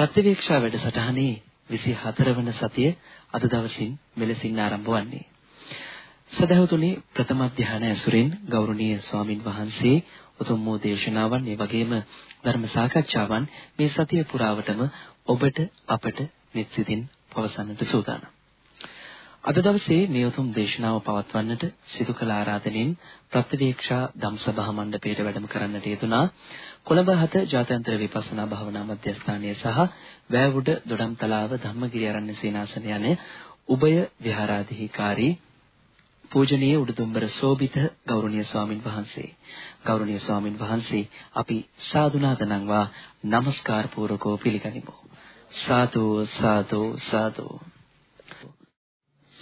ප්‍රතිවීක්ෂා වැඩසටහනේ 24 වන සතිය අද දවසින් මෙලෙසින් ආරම්භ වන්නේ. සදහතුනි ප්‍රථම ධ්‍යාන ඇසුරින් ගෞරවනීය ස්වාමින් වහන්සේ උතුම් වූ දේශනාවන් ඒ වගේම ධර්ම සාකච්ඡාවන් මේ සතිය පුරාවටම ඔබට අපට මෙත්සිතින් පවසන්නට සූදානම්. අද දවසේ මේ උතුම් දේශනාව පවත්වන්නට සිදු කළ ආරාධනෙන් ප්‍රතිවීක්ෂා ධම්සභා මණ්ඩපයට වැඩම කරන්නට යෙදුනා කොළඹ හත ජාත්‍යන්තර විපස්සනා භාවනා මධ්‍යස්ථානය සහ වැවුඩ දොඩම්තලාව ධම්මගිරි ආරණ්‍ය සේනාසන යන උභය විහාරාධිකාරී පූජනීය උඩුදුම්බර සෝබිත ගෞරවනීය ස්වාමින් වහන්සේ. ගෞරවනීය ස්වාමින් වහන්සේ අපි සාදුනාද නම්වා নমස්කාර පූර්වකව පිළිගනිමු. සාදු සාදු සාදු.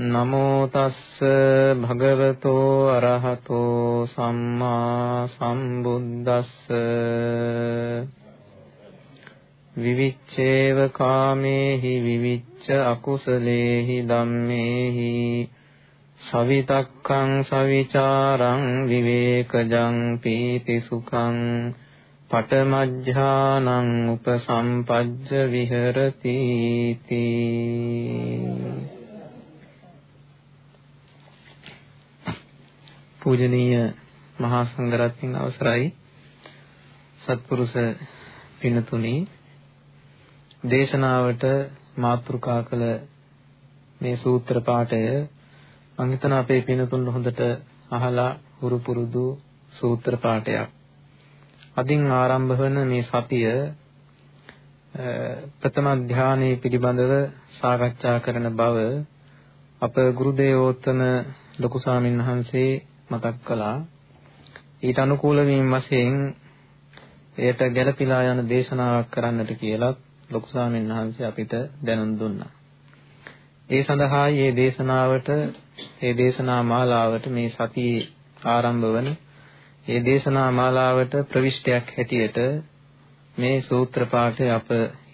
නමෝ තස්ස භගවතෝ අරහතෝ සම්මා සම්බුද්දස්ස. විවිච්ඡේව කාමේහි විවිච්ඡ අකුසලේහි ධම්මේහි. සවිතක්කං සවිචාරං විවේකජං පීති සුඛං. පඨමඥානං උපසම්පජ්ජ විහෙරති තී. පූජනීය මහා සංඝරත්නයන් අවසරයි සත්පුරුෂ පින්තුනි දේශනාවට මාතෘකා කළ මේ සූත්‍ර පාඨය මම හිතන අපේ පින්තුන් හොඳට අහලා හුරු පුරුදු සූත්‍ර පාඨයක්. අදින් ආරම්භ වන මේ සතිය ප්‍රථම ධානයේ පිළිබඳව සාකච්ඡා කරන බව අප ගුරු දේවෝත්තම ලොකු ස්වාමීන් වහන්සේ මතක් කළා. ඊට අනුකූල වීම වශයෙන් එයට ගැළපීලා යන දේශනාවක් කරන්නට කියලා ලොකු ස්වාමීන් වහන්සේ අපිට දැනුම් දුන්නා. ඒ සඳහායි මේ දේශනාවට මේ දේශනා මාලාවට මේ සතියේ ආරම්භ වන මේ දේශනා මාලාවට ප්‍රවිෂ්ටයක් හැටියට මේ සූත්‍ර පාඨය අප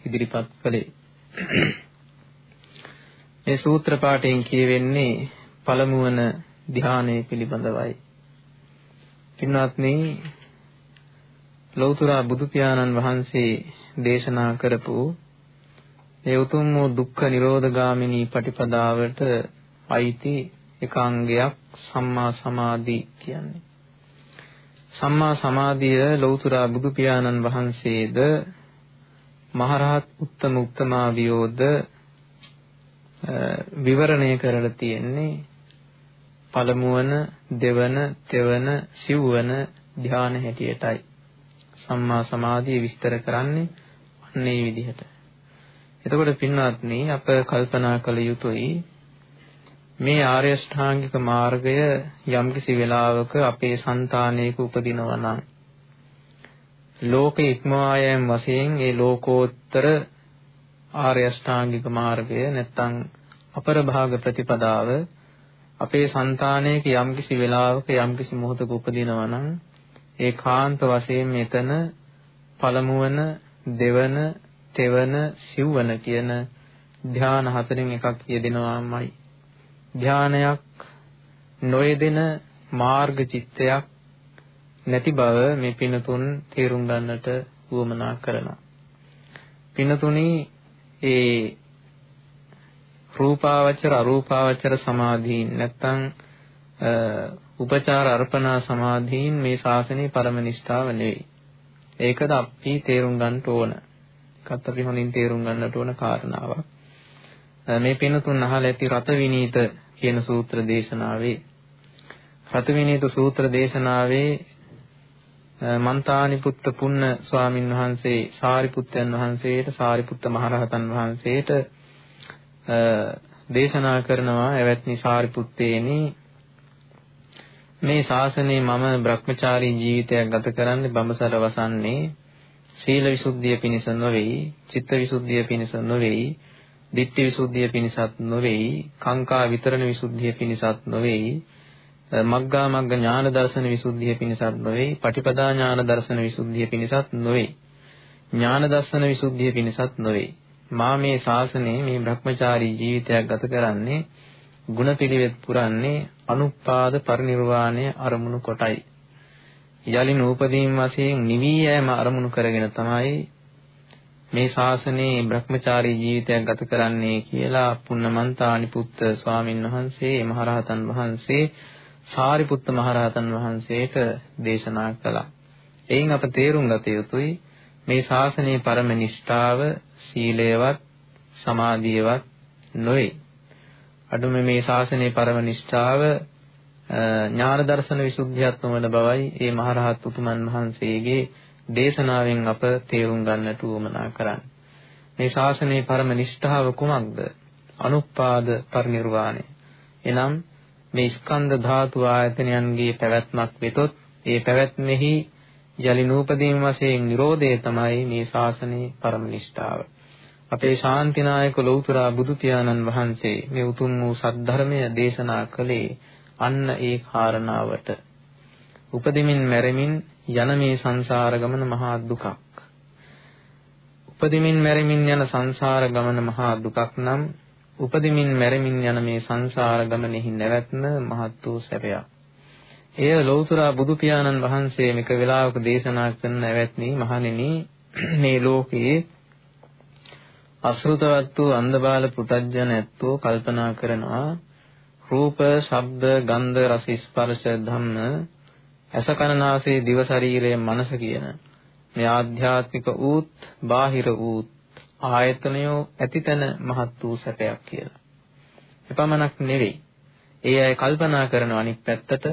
ඉදිරිපත් කළේ. මේ සූත්‍ර පාඨයෙන් කියවෙන්නේ පළමු වන ධානය පිළිබඳවයි. පින්වත්නි ලෞතර බුදු පියාණන් වහන්සේ දේශනා කරපු ඒ උතුම් වූ දුක්ඛ නිරෝධගාමිනී පටිපදාවට අයිති එකාංගයක් සම්මා සමාධි කියන්නේ. සම්මා සමාධිය ලෞතර බුදු පියාණන් වහන්සේද මහරහත් උත්තම උත්තමාවියෝද විවරණය කරලා තියෙන්නේ පළමුවන දෙවන තෙවන සිව්වන ධ්‍යාන හැටියටයි සම්මා සමාධිය විස්තර කරන්නේ අන්න ඒ විදිහට. එතකොට පින්වත්නි අප කල්පනා කළ යුතුයි මේ ආර්ය ශ්‍රාංගික මාර්ගය යම්කිසි වෙලාවක අපේ సంతානයක උපදිනවා නම් ලෝක ඉක්මවායම් වශයෙන් ඒ ලෝකෝත්තර ආර්ය ශ්‍රාංගික මාර්ගය නැත්තම් අපර භාග ප්‍රතිපදාව අපේ సంతානයක යම්කිසි වෙලාවක යම්කිසි මොහොතක උපදිනවා නම් ඒ කාන්ත වශයෙන් මෙතන පළමුවන දෙවන තෙවන සිව්වන කියන ධ්‍යාන හතරෙන් එකක් යෙදෙනවාමයි. ධ්‍යානයක් නොයෙදෙන මාර්ග චිත්තයක් නැති බව මේ පිනතුන් තේරුම් ගන්නට උවමනා කරනවා. පිනතුනි ඒ රූපාවචර අරූපාවචර සමාධීන් නැත්තම් උපචාර අර්පණා සමාධීන් මේ ශාසනයේ පරම නිෂ්ඨාව නෙවෙයි. ඒකද අපි තේරුම් ගන්න ඕන. ඒකත් අපි හොඳින් තේරුම් ගන්නට ඕන කාරණාවක්. මේ පින්තුන් අහලා ඇති රත විනීත කියන සූත්‍ර දේශනාවේ රතවිනීත සූත්‍ර දේශනාවේ මන්තානි පුත්ත පුන්න ස්වාමින් වහන්සේ සාරිපුත්තයන් වහන්සේට සාරිපුත්ත මහරහතන් වහන්සේට දේශනා කරනවා එවත්නි සාරිපුත්තේනි මේ ශාසනයේ මම Brahmachari ජීවිතයක් ගත කරන්නේ බඹසර වසන්නේ. සීල විසුද්ධිය පිණිස නොවේයි චිත්ත විසුද්ධිය පිණිස නොවේයි ditthi විසුද්ධිය පිණිසත් නොවේයි කාංකා විතරණ විසුද්ධිය පිණිසත් නොවේයි මග්ගා මග්ග ඥාන දර්ශන විසුද්ධිය පිණිසත් නොවේයි පටිපදා ඥාන දර්ශන විසුද්ධිය පිණිසත් නොවේයි ඥාන දර්ශන විසුද්ධිය පිණිසත් නොවේයි මා මේ ශාසනයේ මේ Brahmachari ජීවිතයක් ගත කරන්නේ ගුණපිළිවෙත් පුරන්නේ අනුපාද පරිනිර්වාණය අරමුණු කොටයි යලි නූපදීන් වශයෙන් නිවි යෑම අරමුණු කරගෙන තමයි මේ ශාසනයේ Brahmachari ජීවිතයක් ගත කරන්නේ කියලා පුන්නමන්තානි පුත්ත ස්වාමින් වහන්සේ මහරහතන් වහන්සේ සාරිපුත්ත මහරහතන් වහන්සේට දේශනා කළා. එයින් අප තේරුම් ගත යුතුයි මේ ශාසනයේ පරම නිෂ්ඨාව සීලයවත් සමාධියවත් නොවේ. අඩුම මේ ශාසනයේ පරම නිෂ්ඨාව ඥාන දර්ශන විසුද්ධියත් නොවන බවයි ඒ මහරහත් උතුමන් වහන්සේගේ දේශනාවෙන් අප තේරුම් ගන්නට උවමනා කරන්නේ. මේ ශාසනයේ පරම නිෂ්ඨාව කුමක්ද? අනුපාද පරිනිර්වාණය. එනම් මේ ස්කන්ධ ධාතු ආයතනයන්ගේ පැවැත්මක් වෙතොත් ඒ පැවැත්මෙහි යලි නූපදීන් වශයෙන් Nirodhe තමයි මේ ශාසනයේ පරම නිෂ්ඨාව. අපේ ශාන්තිනායක ලෞතර බුදු පියාණන් වහන්සේ මේ උතුම් වූ සද්ධර්මය දේශනා කළේ අන්න ඒ කාරණාවට. උපදිමින් මැරෙමින් යන මේ සංසාර ගමන මහා දුකක්. උපදිමින් මැරෙමින් යන සංසාර ගමන මහා දුකක් නම් උපදිමින් මැරෙමින් යන මේ සංසාර ගමනේහි නැවැත්ම මහත් වූ සැපයක්. එය ලෞතර බුදු පියාණන් වහන්සේ මේක වෙලාවක දේශනා කරන ඇවැත්නි මහණෙනි මේ ලෝකයේ අසෘතවත් වූ අන්ධබාල පුතඥ ඇත්තෝ කල්පනා කරනවා රූප, ශබ්ද, ගන්ධ, රස, ස්පර්ශ ධම්ම ඇස කන නාසය දිව ශරීරය මනස කියන මේ ආධ්‍යාත්මික ඌත් බාහිර ඌත් ආයතනයෝ ඇතිතන මහත් වූ සැපයක් කියලා. එපමණක් නෙවෙයි. ඒ අය කල්පනා කරන අනිත් පැත්තට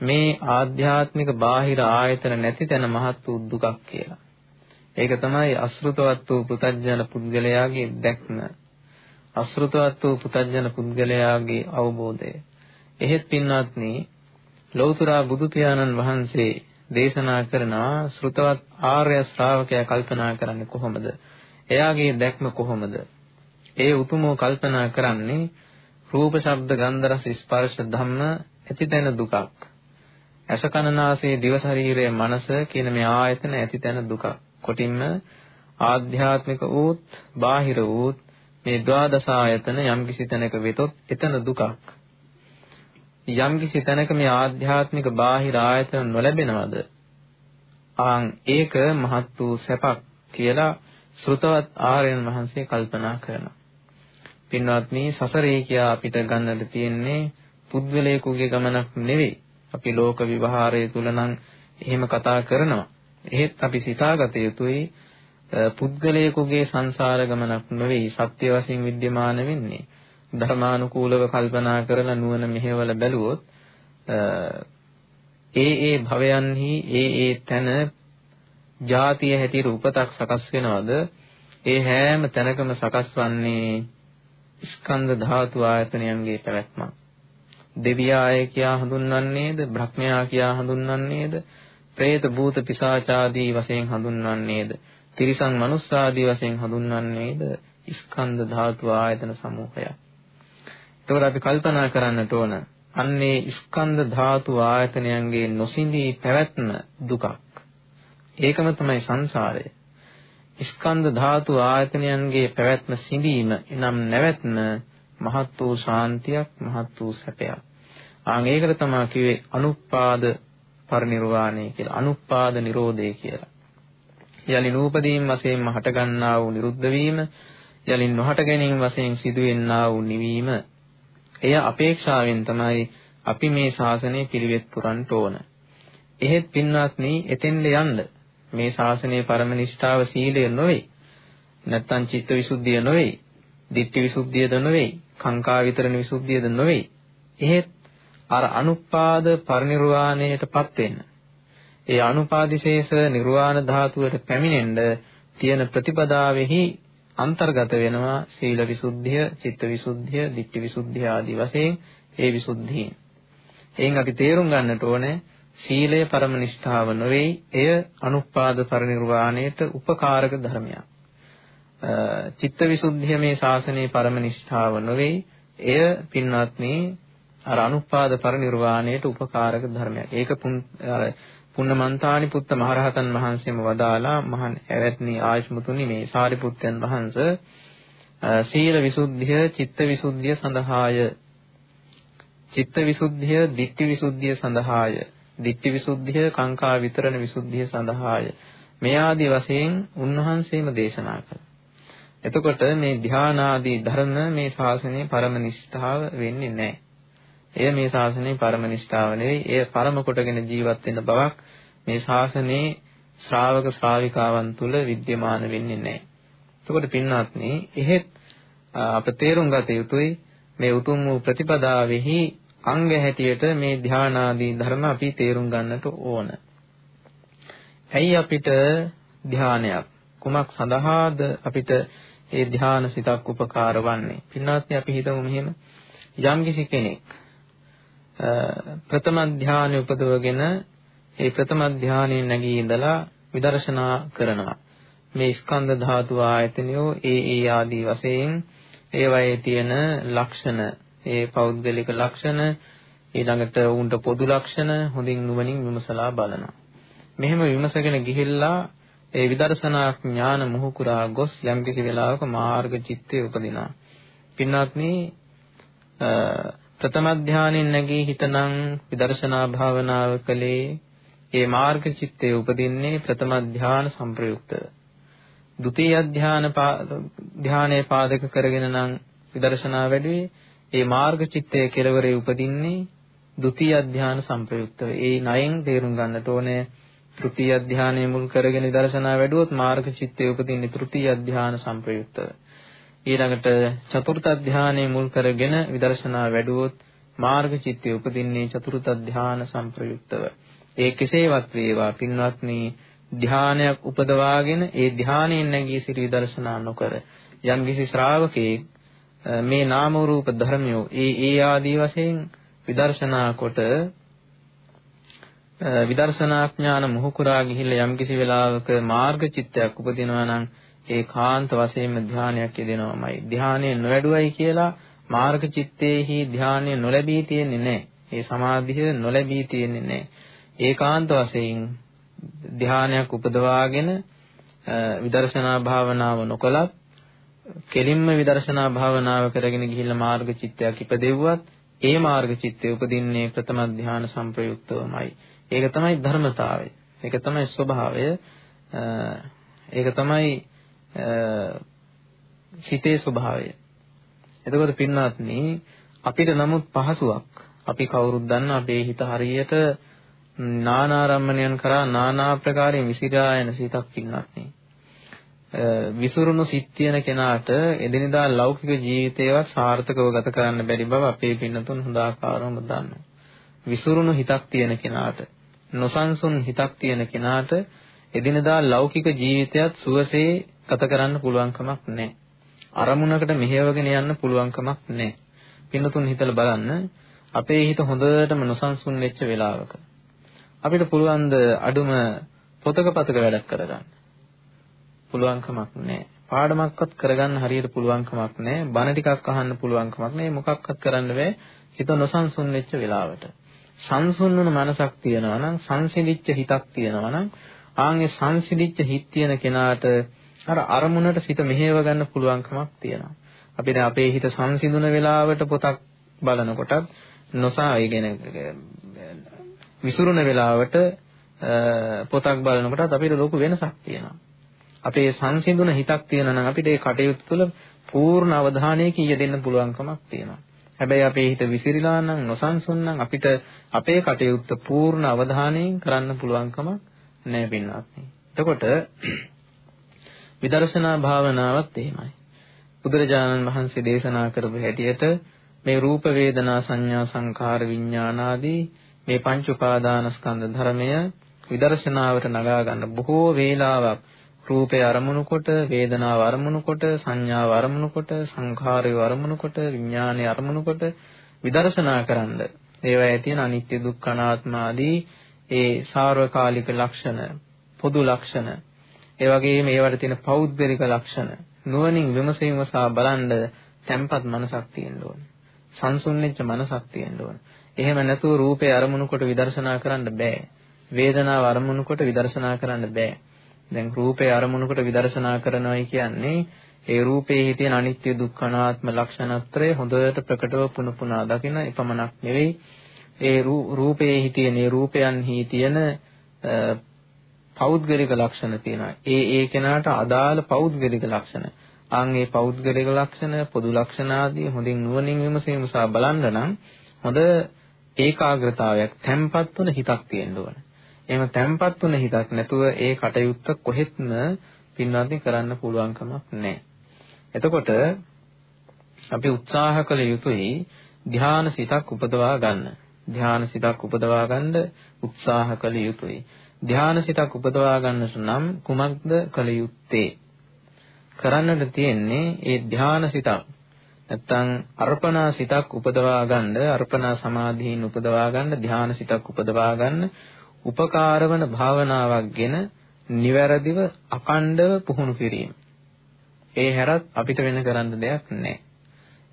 මේ ආධ්‍යාත්මික බාහිර ආයතන නැති තැන මහත් වූ දුකක් කියලා. ඒක තමයි අසෘතවත් වූ පුතඥන පුද්ගලයාගේ දැක්ම. අසෘතවත් වූ පුතඥන පුද්ගලයාගේ අවබෝධය. එහෙත් පින්වත්නි ලෞතර බුදු පියාණන් වහන්සේ දේශනා කරනවා ශ්‍රුතවත් ආර්ය ශ්‍රාවකයා කල්පනා කරන්නේ කොහොමද? එයාගේ දැක්ම කොහොමද? ඒ උතුමෝ කල්පනා කරන්නේ රූප, ශබ්ද, ගන්ධ, රස, ස්පර්ශ ධම්ම ඇතිතැන දුකක්. ඇස කන නාසය දිව ශරීරය මනස කියන මේ ආයතන ඇතිතැන දුකක්. කොටින්ම ආධ්‍යාත්මික වූත් බාහිර වූත් මේ ද්වාදස ආයතන යම්කිසි තැනක වෙතොත් එතන දුකක්. යම්කිසි තැනක මේ ආධ්‍යාත්මික බාහිර ආයතන නොලැබෙනවද? ආන් ඒක මහත් වූ සැපක් කියලා ශ්‍රුතවත් ආර්යයන් වහන්සේ කල්පනා කරනවා. පින්වත්නි සසරේ කියා අපිට ගන්නට තියෙන්නේ පුද්ගලයෙකුගේ ගමනක් නෙවෙයි. අපි ලෝක විවහාරය තුල නම් එහෙම කතා කරනවා. එහෙත් අපි සිතාගත යුතුයි පුද්ගලයෙකුගේ සංසාර ගමනක් නෙවෙයි සත්‍ය වශයෙන් विद्यමාන වෙන්නේ. ධර්මානුකූලව කල්පනා කරලා නුවණ මෙහෙवल බැලුවොත් ඒ ඒ භවයන්හි ඒ ඒ තන ජාතිය හැටියට උපතක් සකස් වෙනවද? ඒ හැම තැනකම සකස් වන්නේ ස්කන්ධ ධාතු ආයතනයන්ගේ පැවැත්මක්. දෙවියාය කියා හඳුන්වන්නේද? බ්‍රහ්මයා කියා හඳුන්වන්නේද? പ്രേත භූත පිසාචාදී වශයෙන් හඳුන්වන්නේද තිරිසන් මනුස්සාදී වශයෙන් හඳුන්වන්නේද ස්කන්ධ ධාතු ආයතන සමූහයක් එතකොට අපි කල්පනා කරන්නට ඕන අන්නේ ස්කන්ධ ධාතු ආයතනයන්ගේ නොසිඳී පැවැත්ම දුකක්. ඒකම තමයි සංසාරය. ස්කන්ධ ධාතු ආයතනයන්ගේ පැවැත්ම සිඳීම එනම් නැවැත්ම මහත් වූ ශාන්තියක් මහත් වූ සැපයක්. ආන් ඒකට තමයි කිව්වේ අනුපාද පරිනිර්වාණය කියලා. අනුපාද නිරෝධය කියලා. යලි නූපදීන් වශයෙන්ම හට ගන්නා වූ නිරුද්ධ වීම යලි නොහට ගැනීම වශයෙන් සිදුවෙන්නා වූ නිවීම එය අපේක්ෂාවෙන් තමයි අපි මේ ශාසනය පිළිවෙත් පුරන්න ඕන. එහෙත් පින්වත්නි එතෙන්ද යන්න මේ ශාසනයේ පරම නිෂ්ඨාව සීලය නොවේ. නැත්තම් චිත්ත විසුද්ධිය නොවේ. ditthi විසුද්ධියද නොවේ. කාංකා විතරණ විසුද්ධියද නොවේ. එහෙත් අර අනුපාද පරිනිර්වාණයටපත් වෙන්න. ඒ අනුපාදිශේෂ නිර්වාණ ධාතුවට පැමිණෙන්න තියෙන ප්‍රතිපදාවෙහි අන්තර්ගත වෙනවා සීල විසුද්ධිය, චිත්ත විසුද්ධිය, ditthi විසුද්ධිය ආදී වශයෙන් ඒ විසුද්ධීන්. එයින් අපි තේරුම් ගන්නට ඕනේ සීලය පරම නිෂ්ඨාව නොවේ, එය අනුපාද පරිනිර්වාණයට උපකාරක ධර්මයක්. චිත්ත විසුද්ධිය මේ ශාසනයේ පරම නිෂ්ඨාව නොවේ, එය පින්වත්නි අර අනුපාද පරිනිර්වාණයට උපකාරක ධර්මයක්. ඒක අර පුන්නමන්තානි පුත්ත මහරහතන් වහන්සේම වදාලා මහන් ඇවැත්නි ආයුෂ්මතුනි මේ සාරිපුත්තයන් වහන්සේ සීල විසුද්ධිය චිත්ත විසුද්ධිය සඳහාය චිත්ත විසුද්ධිය ditthi විසුද්ධිය සඳහාය ditthi විසුද්ධිය කාංකා විතරණ විසුද්ධිය සඳහාය මේ ආදී වශයෙන් උන්වහන්සේම දේශනා කළා. එතකොට මේ ධානාදී ධර්ම මේ ශාසනයේ පරම නිෂ්ඨාව වෙන්නේ නැහැ. එය මේ ශාසනයේ පරම නිෂ්ඨාව නෙවෙයි. එය පරම කොටගෙන ජීවත් වෙන බවක් මේ ශාසනයේ ශ්‍රාවක ශ්‍රාවිකාවන් තුල विद्यमान වෙන්නේ නැහැ. එතකොට පින්වත්නි, එහෙත් අප තේරුම් ගත යුතුයි මේ උතුම් වූ ප්‍රතිපදාවෙහි අංග හැටියට මේ ධානාදී ධර්ම අපි තේරුම් ගන්නට ඕන. ඇයි අපිට ධානයක් කුමක් සඳහාද අපිට ඒ ධාන සිතක් උපකාර වන්නේ? පින්වත්නි අපි හිතමු මෙහෙම යම්කිසි කෙනෙක් ප්‍රථම ධානය උපදවගෙන ඒ ප්‍රථම ධානයේ නැගී ඉඳලා විදර්ශනා කරනවා. මේ ස්කන්ධ ධාතු ආයතනයෝ ඒ ඒ ආදී වශයෙන් ඒවයේ තියෙන ලක්ෂණ, ඒ පෞද්ගලික ලක්ෂණ, ඊළඟට උන්ට පොදු ලක්ෂණ හොඳින් නුවණින් විමසලා බලනවා. මෙහෙම විමසගෙන ගිහිල්ලා ඒ විදර්ශනා ඥාන මුහුකුරා ගොස් යම්කිසි වෙලාවක මාර්ග චිත්තේ උපදිනවා. පින්වත්නි ප්‍රථම ධානයෙන් නැගී හිතනම් විදර්ශනා භාවනාව කළේ ඒ මාර්ග චිත්තේ උපදින්නේ ප්‍රථම ධාන සංප්‍රයුක්තව. ဒုတိ ය ධාන ධානයේ පාදක කරගෙන නම් විදර්ශනා වැඩුවේ ඒ මාර්ග චිත්තයේ කෙලවරේ උපදින්නේ ဒုတိ ය ධාන සංප්‍රයුක්තව. ඒ නයෙන් තේරුම් ගන්නට ඕනේ තෘතිය ධානයේ මුල් කරගෙන විදර්ශනා වැඩුවොත් මාර්ග චිත්තයේ උපදින්නේ තෘතිය ධාන සංප්‍රයුක්තව. ඊළඟට චතුර්ථ ධානයේ මුල් කරගෙන විදර්ශනා වැඩුවොත් මාර්ග චිත්තය උපදින්නේ චතුර්ථ ධාන සංප්‍රයුක්තව. ඒ කෙසේවත් වේවා පින්වත්නි ධානයක් උපදවාගෙන ඒ ධානයෙන් නැගී සිටි විදර්ශනා නොකර යම් කිසි ශ්‍රාවකෙක් මේ නාම රූප ධර්මයෝ ඒ ඒ ආදී වශයෙන් විදර්ශනා කොට විදර්ශනා ඥාන මොහුකුරා ගිහිල්ලා යම් කිසි වෙලාවක මාර්ග චිත්තයක් උපදිනවා නම් ඒ කාන්ත වශයෙන්ම ධානයක් යෙදෙනවමයි. ධානය නොවැඩුවයි කියලා මාර්ග චිත්තේහි ධානය නොලැබී තියෙන්නේ නැහැ. ඒ සමාධිය නොලැබී තියෙන්නේ නැහැ. ඒකාන්ත වශයෙන් ධානයක් උපදවාගෙන විදර්ශනා භාවනාව නොකලත් කෙලින්ම විදර්ශනා භාවනාව කරගෙන ගිහිල්ලා මාර්ග චිත්තයක් ඉපදෙව්වත් ඒ මාර්ග චිත්තය උපදින්නේ ප්‍රථම ධාන සංප්‍රයුක්තවමයි. ඒක තමයි ධර්මතාවය. ඒක තමයි ස්වභාවය. ඒක තමයි සිතේ ස්වභාවය. එතකොට පින්නාත්නි අපිට නමුත් පහසුවක්. අපි කවුරුත් දන්න අපේ හිත හරියට නානාරම්මණයන් කරා නානා ප්‍රකාරයෙන් විසිරා යන සිතක් පින්නාත්නි. විසුරුණු සිත් තියෙන කෙනාට එදිනදා ලෞකික ජීවිතේවත් සාර්ථකව ගත කරන්න බැරි බව අපේ පින්නතුන් හොඳ ආකාරවම දන්නවා. විසුරුණු හිතක් තියෙන කෙනාට නොසන්සුන් හිතක් තියෙන කෙනාට එදිනදා ලෞකික ජීවිතයත් සුවසේ ගත කරන්න පුළුවන් කමක් නැහැ. අරමුණකට මෙහෙවගෙන යන්න පුළුවන් කමක් නැහැ. පින්නතුන් හිතලා බලන්න අපේ හිත හොඳටම නොසන්සුන් වෙච්ච වෙලාවක අපිට පුළුවන් ද අඩුම පොතක පතක වැඩක් කරගන්න. පුළුවන් කමක් නැහැ. පාඩමක්වත් කරගන්න හරියට පුළුවන් කමක් නැහැ. බණ ටිකක් අහන්න පුළුවන් කමක් නැහැ. මොකක්වත් කරන්න බෑ. හිත නොසන්සුන් වෙච්ච වෙලාවට. සංසුන් වුණ මනසක් තියෙනවා නම් සංසිඳිච්ච හිතක් තියෙනවා නම් ආන්ගේ සංසිඳිච්ච හිත තියෙන කෙනාට අර අරමුණට සිත මෙහෙව ගන්න පුළුවන්කමක් තියෙනවා. අපි දැන් අපේ හිත සංසිඳුන වෙලාවට පොතක් බලනකොටත් නොසා ඒ කියන්නේ විසුරුන වෙලාවට පොතක් බලනකොටත් අපිට ලොකු වෙනසක් තියෙනවා. අපේ සංසිඳුන හිතක් තියෙනවා නම් අපිට ඒ කටයුතු තුළ පූර්ණ අවධානයකින් යෙදෙන්න පුළුවන්කමක් තියෙනවා. හැබැයි අපේ හිත විසිරීලා නම් නොසන්සුන් නම් අපිට අපේ කටයුත්ත පූර්ණ අවධානයෙන් කරන්න පුළුවන්කමක් නැහැ පින්වත්නි. එතකොට විදර්ශනා භාවනාවත් එහෙමයි. බුදුරජාණන් වහන්සේ දේශනා කරපු හැටියට මේ රූප වේදනා සංඥා සංඛාර විඥානාදී මේ පංච උපාදානස්කන්ධ ධර්මය විදර්ශනාවට නගා ගන්න බොහෝ වේලාවක් රූපය අරමුණු කොට වේදනාව අරමුණු කොට සංඥාව අරමුණු කොට සංඛාරය අරමුණු කොට විඥානය අරමුණු කොට විදර්ශනා කරන්න ඒවායේ තියෙන අනිත්‍ය දුක්ඛ අනාත්ම ආදී ඒ සාර්වකාලික ලක්ෂණ පොදු ලක්ෂණ ඒ වගේම ඒවට තියෙන පෞද්ගලික ලක්ෂණ නුවණින් විමසීම සහ බලන්න තැම්පත් මනසක් තියෙන්න ඕන. සංසුන්නෙච්ච මනසක් තියෙන්න ඕන. එහෙම නැතුව රූපේ අරමුණු කොට විදර්ශනා කරන්න බෑ. වේදනාව අරමුණු කොට විදර්ශනා කරන්න බෑ. දැන් රූපේ අරමුණු කොට විදර්ශනා කරනවායි කියන්නේ ඒ රූපයේ තියෙන අනිත්‍ය දුක්ඛ අනාත්ම ලක්ෂණත්‍රය හොඳට ප්‍රකටව පුන පුනා දකින එපමණක් නෙවෙයි ඒ රූපයේ තියෙන ඒ රූපයන්හි තියෙන පෞද්ගලික ලක්ෂණ තියෙනවා. ඒ ඒ කෙනාට අදාළ පෞද්ගලික ලක්ෂණ. ආන් ඒ පෞද්ගලික ලක්ෂණ පොදු ලක්ෂණ ආදී හොඳින් නුවණින් විමසීම සහ බලන්න නම් හොඳ ඒකාග්‍රතාවයක් තැම්පත් වුණ හිතක් තියෙන්න ඕන. එහෙම තැම්පත් වුණ හිතක් නැතුව ඒ කටයුත්ත කොහෙත්ම පින්වත්නි කරන්න පුළුවන් කමක් නැහැ. එතකොට අපි උත්සාහ කළ යුතුයි ධ්‍යාන සිතක් උපදවා ගන්න. ධ්‍යාන සිතක් උපදවා ගන්න උත්සාහ කළ යුතුයි. ධ්‍යාන සිතක් උපදවා ගන්නට නම් කුමක්ද කළ යුත්තේ? කරන්නට තියෙන්නේ ඒ ධ්‍යාන සිතක් නැත්තම් අර්පණා සිතක් උපදවා ගන්න අර්පණා සමාධියින් උපදවා ගන්න ධ්‍යාන සිතක් උපදවා ගන්න උපකාරවන භාවනාවක්ගෙන නිවැරදිව අකණ්ඩව පුහුණු කිරීම. ඒ හැරත් අපිට වෙන කරන්න දෙයක් නැහැ.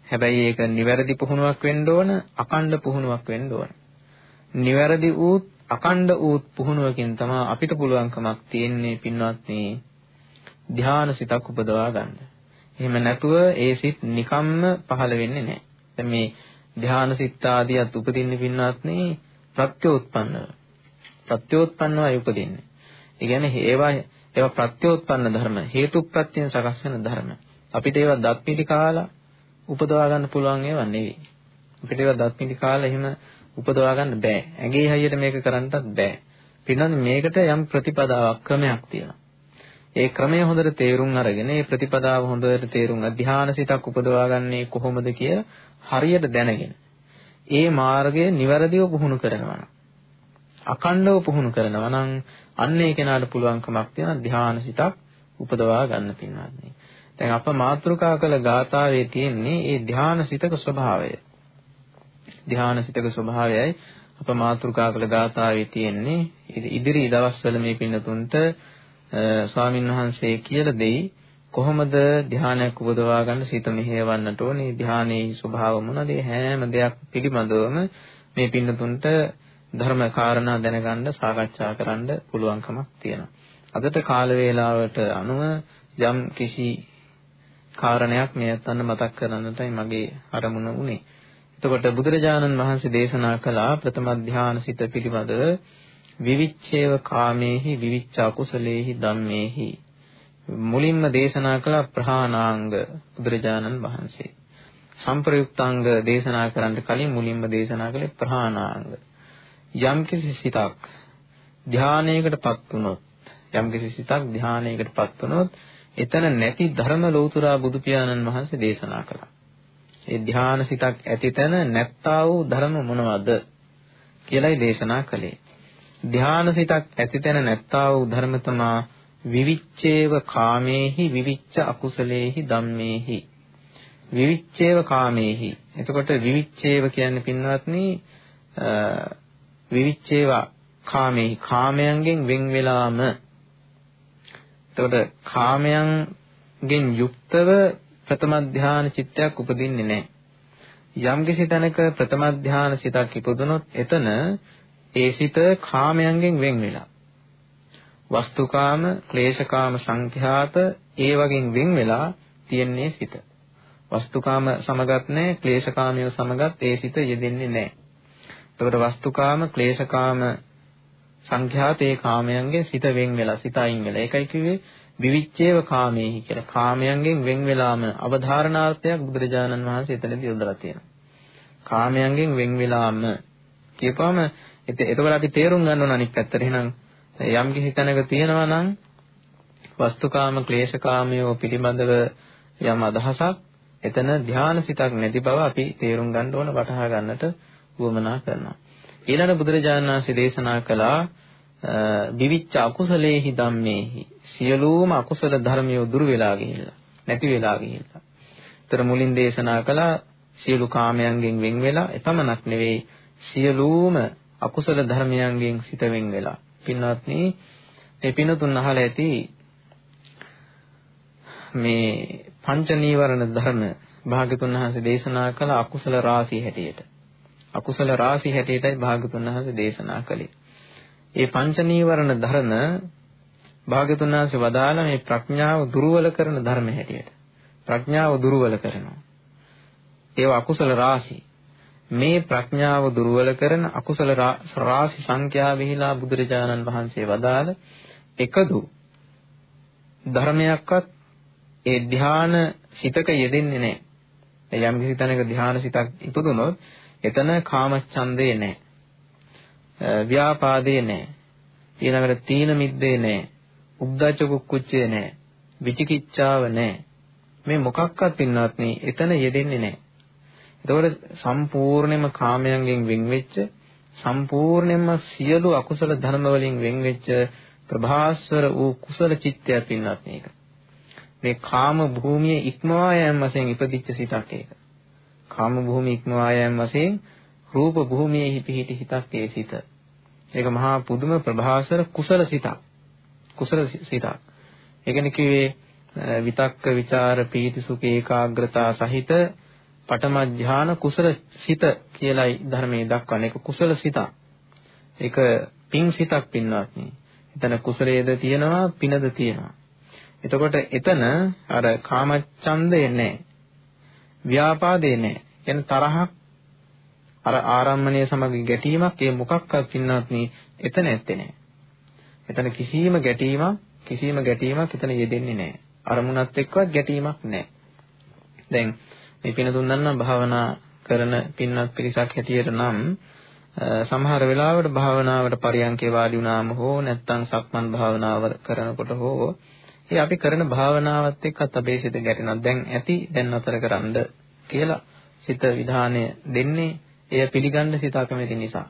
හැබැයි ඒක නිවැරදි පුහුණුවක් වෙන්න ඕන, අකණ්ඩ පුහුණුවක් වෙන්න ඕන. නිවැරදි වූ අකණ්ඩ වූ පුහුණුවකින් තමයි අපිට පුළුවන්කමක් තියෙන්නේ පින්වත්නි ධ්‍යාන සිතක් උපදවා ගන්න. එහෙම නැතුව ඒ සිත් නිකම්ම පහළ වෙන්නේ නැහැ. දැන් මේ ධ්‍යාන සිත් ආදියත් උපදින්නේ පින්වත්නි ප්‍රත්‍යෝත්පන්නව. ප්‍රත්‍යෝත්පන්නවයි උපදින්නේ. ඒ කියන්නේ ඒවා ඒවා ප්‍රත්‍යෝත්පන්න ධර්ම, හේතුප්‍රත්‍යයෙන් සකස් වෙන ධර්ම. අපිට ඒවා දත් පිටි කාලා උපදවා ගන්න පුළුවන් ඒවා නෙවෙයි. අපිට ඒවා දත් පිටි කාලා එහෙම උපදවා ගන්න බෑ. ඇඟේ හයියට මේක කරන්නත් බෑ. පින්නන්නේ මේකට යම් ප්‍රතිපදාවක් ක්‍රමයක් තියෙනවා. ඒ ක්‍රමය හොඳට තේරුම් අරගෙන ඒ ප්‍රතිපදාව හොඳට තේරුම් අධ්‍යාන සිතක් උපදවා ගන්නේ කොහොමද කිය හරියට දැනගෙන ඒ මාර්ගය નિවරදිව පුහුණු කරනවා නම් අකණ්ඩව පුහුණු කරනවා නම් අන්න ඒ කෙනාට පුළුවන්කමක් තියෙන ධ්‍යාන සිතක් උපදවා ගන්න පින්වත්නි. දැන් අප මාතෘකා කළ ගාථාවේ තියෙන්නේ ඒ ධ්‍යාන සිතක ස්වභාවය. ධ්‍යාන සිතක ස්වභාවයයි අප මාතෘකා කළ ගාථාවේ තියෙන්නේ ඉදිරි දවස්වල මේ පින්නතුන්ට ස්වාමින් වහන්සේ කියලා දෙයි කොහොමද ධ්‍යානයක් උපදවා ගන්න සිත මෙහෙයවන්නට ඕනේ ධ්‍යානයේ ස්වභාව මොනවද හැම දෙයක් පිළිබඳවම මේ පින්නතුන්ට ධර්ම කාරණා දැනගන්න සාකච්ඡා කරන්න පුළුවන්කමක් තියෙනවා. අදට කාල වේලාවට අනුව යම් කිසි කාරණයක් මේ අතන මතක් කරන්නටයි මගේ අරමුණ උනේ. එතකොට බුදුරජාණන් වහන්සේ දේශනා කළා ප්‍රථම ධානය සිත පිළිබඳව විවිච්ඡේව කාමේහි විවිච්ඡ අකුසලේහි ධම්මේහි මුලින්ම දේශනා කළ ප්‍රහාණාංග බුදුරජාණන් වහන්සේ. සම්ප්‍රයුක්තාංග දේශනා කරන්න කලින් මුලින්ම දේශනා කළේ ප්‍රහාණාංග. යම්කිසි සිතක් ධානයකටපත් වුණොත් යම්කිසි සිතක් ධානයකටපත් වුණොත් එතන නැති ධර්ම ලෞතුරා බුදු පියාණන් වහන්සේ දේශනා කළා. ඒ ධාන සිතක් ඇතිතන නැත්තා වූ ධර්ම මොනවද කියලායි දේශනා කළේ. ධාන සිතක් ඇතිතන නැත්තා වූ ධර්ම තමා විවිච්ඡේව කාමේහි විවිච්ඡ අකුසලේහි ධම්මේහි. විවිච්ඡේව කාමේහි. එතකොට විවිච්ඡේව කියන්නේ පින්වත්නි විවිච්ඡේවා කාමේහි. කාමයන්ගෙන් වෙන් වෙලාම. එතකොට කාමයන්ගෙන් යුක්තව ප්‍රථම ධානය චිත්තයක් උපදින්නේ නැහැ. යම් කිසි තැනක ප්‍රථම ධානය සිතක් ඉපදුනොත් එතන ඒ සිත කාමයන්ගෙන් වෙන් වෙලා වස්තුකාම, ක්ලේශකාම සංඛ්‍යාත ඒ වගේ වෙන් වෙලා තියන්නේ සිත. වස්තුකාම සමගත් නැහැ, ක්ලේශකාමියව සමගත් ඒ සිත යෙදෙන්නේ නැහැ. එතකොට වස්තුකාම, ක්ලේශකාම සංඛ්‍යාත ඒ කාමයන්ගෙන් සිත වෙන් වෙලා, සිත අයින් වෙලා. ඒකයි කිව්වේ විවිච්ඡේව කාමේහි කියලා. කාමයන්ගෙන් වෙන් වෙලාම අවධාරණාර්ථයක් බුදුරජාණන් වහන්සේ එතනදී යොදලා තියෙනවා. කාමයන්ගෙන් වෙන් වෙලාම කියපුවම එතකොට අපි තේරුම් ගන්න ඕන අනිත් පැත්තට. එහෙනම් යම් කිසි තැනක තියෙනවා නම් වස්තුකාම ක්ලේශකාමයෝ පිළිබඳව යම් අදහසක් එතන ධාන සිතක් නැති බව අපි තේරුම් ගන්න ඕන වටහා ගන්නට උවමනා කරනවා. ඊළඟ බුදුරජාණන් වහන්සේ දේශනා කළා විවිච්ච අකුසලේහි ධම්මේහි සියලුම අකුසල ධර්මියෝ දුරු වෙලා ගිහිල්ලා නැති වෙලා ගිහිල්ලා. ඒතර මුලින් දේශනා කළා සියලු කාමයන්ගෙන් වෙන් වෙලා එපමණක් නෙවෙයි සියලුම අකුසල ධර්මයන්ගෙන් සිත වෙන් වෙලා. පින්වත්නි මේ පිනතුන් අහලා ඇති මේ පංච නීවරණ ධර්ම භාගතුන් වහන්සේ දේශනා කළ අකුසල රාශිය හැටියට. අකුසල රාශිය හැටියටයි භාගතුන් වහන්සේ දේශනා කළේ. ඒ පංච නීවරණ ධර්ම භාගතුන් වහන්සේ වදාළ මේ ප්‍රඥාව දුර්වල කරන ධර්ම හැටියට. ප්‍රඥාව දුර්වල කරනවා. ඒව අකුසල රාශි. මේ ප්‍රඥාව දුර්වල කරන අකුසල රාශි සංඛ්‍යා විහිලා බුදුරජාණන් වහන්සේ වදාළ එකදු ධර්මයක්වත් ඒ ධ්‍යාන සිතක යෙදෙන්නේ නැහැ. යම් කිසි තැනක ධ්‍යාන සිතක් ඉපදුනොත් එතන කාමච්ඡන්දේ නැහැ. ව්‍යාපාදේ නැහැ. ඊළඟට තීන මිද්දේ නැහැ. උද්ධච්ච කුක්කුච්චේ නැහැ. විචිකිච්ඡාව නැහැ. මේ මොකක්වත් පින්නවත් නේ එතන යෙදෙන්නේ නැහැ. එතකොට සම්පූර්ණයෙන්ම කාමයන්ගෙන් වෙන් වෙච්ච සම්පූර්ණයෙන්ම සියලු අකුසල ධර්ම වලින් වෙන් වෙච්ච ප්‍රභාස්වර වූ කුසල චිත්තයක් පින්නත් මේක. මේ කාම භූමියේ ඉක්මවා යෑම වශයෙන් ඉපදිච්ච සිතක් ඒක. කාම භූමිය ඉක්මවා යෑම වශයෙන් රූප භූමියේ පිහිටි හිතක් ඒ සිත. ඒක මහා පුදුම ප්‍රභාසර කුසල සිතක්. කුසල සිතක්. ඒ කියන්නේ කිව්වේ විතක්ක ਵਿਚාර පීති සුඛ ඒකාග්‍රතා සහිත පඨම ඥාන කුසල සිත කියලායි ධර්මයේ දක්වන්නේ. ඒක කුසල සිතක්. ඒක පිං සිතක් පින්වත්නි. එතන කුසලයේද තියෙනවා පිනද තියෙනවා. එතකොට එතන අර කාමච්ඡන්දේ නැහැ. ව්‍යාපාදේ නැහැ. කියන්නේ තරහක් අර ආරම්මණය සමග ගැටීමක් ඒ මොකක්වත් පින්නත් නේ එතන ඇත්තේ නැහැ. එතන කිසියම් ගැටීමක් කිසියම් ගැටීමක් එතන යෙදෙන්නේ නැහැ. අරමුණත් එක්කවත් ගැටීමක් නැහැ. දැන් මේ පින දුන්නා භාවනා කරන පින්නත් පිරිසක් හැටියට නම් සමහර වෙලාවට භාවනාවට පරියන්කේ වාඩි වුණාම හෝ නැත්නම් සක්මන් භාවනාව කරනකොට හෝ ඒ අපි කරන භාවනාවත් එක්කත් අපේ සිත ගැටෙනවා. දැන් ඇති දැන් අතර කරන්න කියලා සිත විධානය දෙන්නේ එය පිළිගන්න සිත අකමැති නිසා.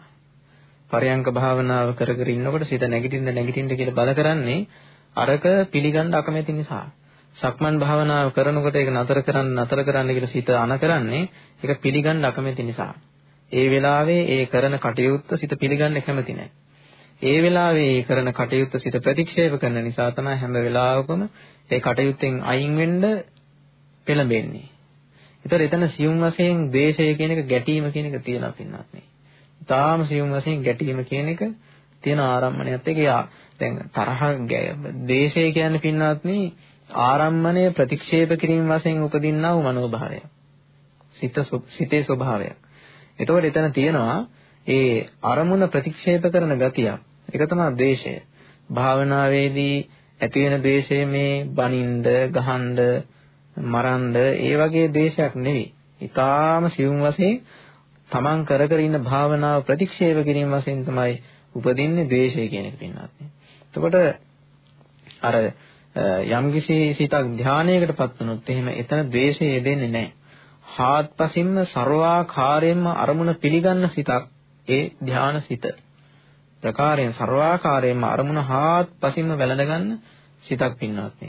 පරයන්ක භාවනාව කර කර ඉන්නකොට සිත නැගිටින්න නැගිටින්න කියලා බල කරන්නේ අරක පිළිගන්න අකමැති නිසා. සක්මන් භාවනාව කරනකොට ඒක නතර කරන්න නතර කරන්න කියලා සිත අන කරන්නේ ඒක පිළිගන්න අකමැති නිසා. ඒ වෙලාවේ ඒ කරන කටයුත්ත සිත පිළිගන්න කැමති නැහැ. ඒ වෙලාවේ ඒ කරන කටයුත්ත සිත ප්‍රතික්ෂේප කරන නිසා තමයි හැම වෙලාවකම ඒ කටයුත්තෙන් අයින් වෙන්න පෙළඹෙන්නේ. ඒතර එතන සියුම් වශයෙන් ද්වේෂය කියන එක ගැටීම කියන එක තියෙනවා පින්නත් නේ. තාම සියුම් වශයෙන් ගැටීම කියන එක තියෙන ආරම්මණයත් එක්ක යා දැන් තරහ ද්වේෂය කියන්නේ පින්නත් නේ ආරම්මණය ප්‍රතික්ෂේප කිරීම වශයෙන් උපදින්නා වූ මනෝභාවය. සිත සිතේ ස්වභාවය. එතකොට එතන තියෙනවා ඒ අරමුණ ප්‍රතික්ෂේප කරන ගතියක්. ඒක තමයි ද්වේෂය. භාවනාවේදී ඇති වෙන ද්වේෂය මේ බනින්ද, ගහනද, මරන්න ඒ වගේ දේශයක් නෙවෙයි. ඊටාම සියුම් වශයෙන් තමන් කර කර ඉන්න භාවනාව ප්‍රතික්ෂේප කිරීම වශයෙන් තමයි උපදින්නේ ද්වේෂය කියන එක පින්නත්. එතකොට අර යම්කිසි සිතක් ධානයකටපත් වුණොත් එහෙම එතන ද්වේෂය යෙදෙන්නේ නැහැ. හාත්පසින්ම ਸਰවාකාරයෙන්ම අරමුණ පිළිගන්න සිතක් ඒ ධානසිත. ප්‍රකාරයෙන් ਸਰවාකාරයෙන්ම අරමුණ හාත්පසින්ම වැළඳ ගන්න සිතක් පින්නත්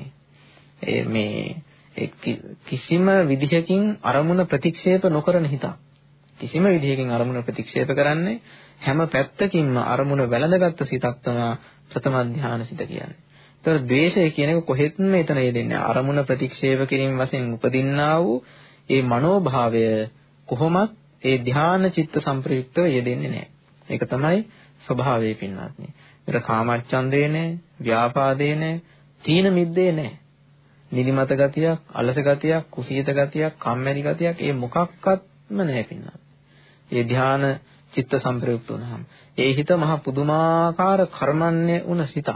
මේ මේ කිසිම විදිහකින් අරමුණ ප්‍රතික්ෂේප නොකරන හිතක්. කිසිම විදිහකින් අරමුණ ප්‍රතික්ෂේප කරන්නේ හැම පැත්තකින්ම අරමුණ වැළඳගත් සිතක් තමයි ප්‍රථම ධානය සිත කියන්නේ. ඒතර ද්වේෂය කියන එක කොහෙත්ම එතන යෙදෙන්නේ අරමුණ ප්‍රතික්ෂේප කිරීම වශයෙන් උපදින්නා වූ ඒ මනෝභාවය කොහොමත් ඒ ධාන චිත්ත සංප්‍රයුක්තව යෙදෙන්නේ නැහැ. ඒක තමයි ස්වභාවය පින්වත්නි. ඒතර කාමච්ඡන්දේ නැහැ, ව්‍යාපාදේ නැහැ, තීන මිද්දේ නැහැ. නිදිමත ගතියක්, අලස ගතියක්, කුසීත ගතියක්, කම්මැලි ගතියක් ඒ මොකක්වත්ම නැහැ පින්නත්. ඒ ධාන චිත්ත සම්ප්‍රයුක්ත වුණාම ඒ හිත මහ පුදුමාකාර කර්මන්නේ වුණ සිතක්.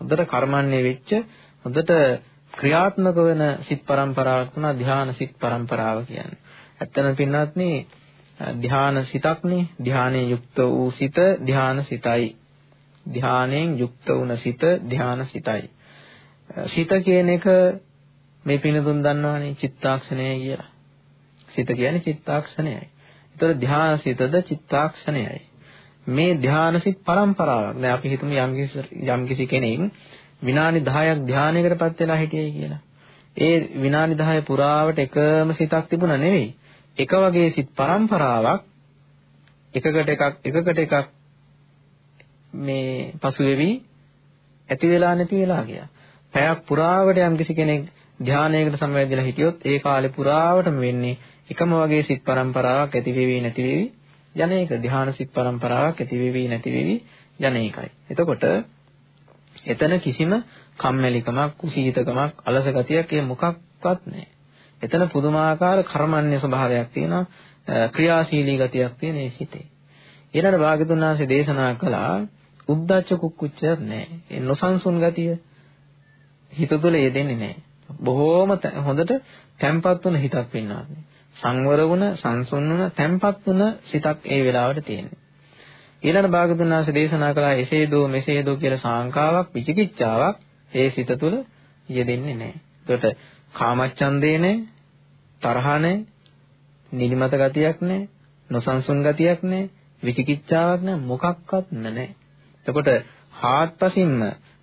හොඳට කර්මන්නේ වෙච්ච හොඳට ක්‍රියාත්මක වෙන සිත් පරම්පරාවක් තුනා ධාන සිත් පරම්පරාව කියන්නේ. ඇත්තම පින්නත්නේ ධාන සිතක්නේ ධානයේ යුක්ත වූ සිත ධාන සිතයි. ධානයෙන් යුක්ත වුණ සිත ධාන සිතයි. සිත කියන එක මේ පිනතුන් දන්නවනේ චිත්තාක්ෂණය කියලා. සිත කියන්නේ චිත්තාක්ෂණයයි. ඒතර ධානාසිතද චිත්තාක්ෂණයයි. මේ ධානාසිත පරම්පරාවක්. දැන් අපි හිතමු යම් කිසි කෙනෙක් විනාඩි 10ක් ධානයකටපත් වෙලා හිටියයි කියලා. ඒ විනාඩි 10 පුරාවට එකම සිතක් තිබුණා නෙවෙයි. එක වගේ සිත් පරම්පරාවක් එකකට එකක් එකකට එකක් මේ පසු වෙවි ඇති වෙලා නැති වෙලා ගියා. පැයක් පුරාවට යම් කිසි කෙනෙක් ධානයකට සමවැදලා හිටියොත් ඒ කාලේ පුරාවටම වෙන්නේ එකම වගේ සිත් පරම්පරාවක් ඇති වෙවි නැති වෙවි යන එක ධාන සිත් පරම්පරාවක් ඇති වෙවි නැති වෙවි යන එකයි. එතකොට එතන කිසිම කම්මැලිකමක්, කුසීතකමක්, අලස ගතියක් ඒ මොකක්වත් නැහැ. එතන පුදුමාකාර කර්මන්නේ ස්වභාවයක් තියෙනවා, ක්‍රියාශීලී ගතියක් තියෙන ඒ සිතේ. ඊළඟ භාගතුන් වහන්සේ දේශනා කළා උද්දච්ච කුක්කුච්ච නැහැ. ඒ නොසන්සුන් ගතිය හිත තුළ යෙදෙන්නේ නැහැ. බොහෝම හොඳට තැම්පත් වුණ හිතක් වෙනවා. සංවර වුණ, සංසුන් වුණ, තැම්පත් වුණ සිතක් ඒ වෙලාවට තියෙනවා. ඊළඟ භාගතුන් වහන්සේ දේශනා කළා එසේ දෝ මෙසේ දෝ කියලා සාංකාවක්, විචිකිච්ඡාවක් ඒ සිත තුළ යෙදෙන්නේ නැහැ. එතකොට කාමච්ඡන්දේ නැහැ, තරහ නැහැ, නිදිමත ගතියක් නැහැ, නොසන්සුන් ගතියක් නැහැ, විචිකිච්ඡාවක් නැහැ, මොකක්වත් නැහැ. එතකොට හාත්පසින්ම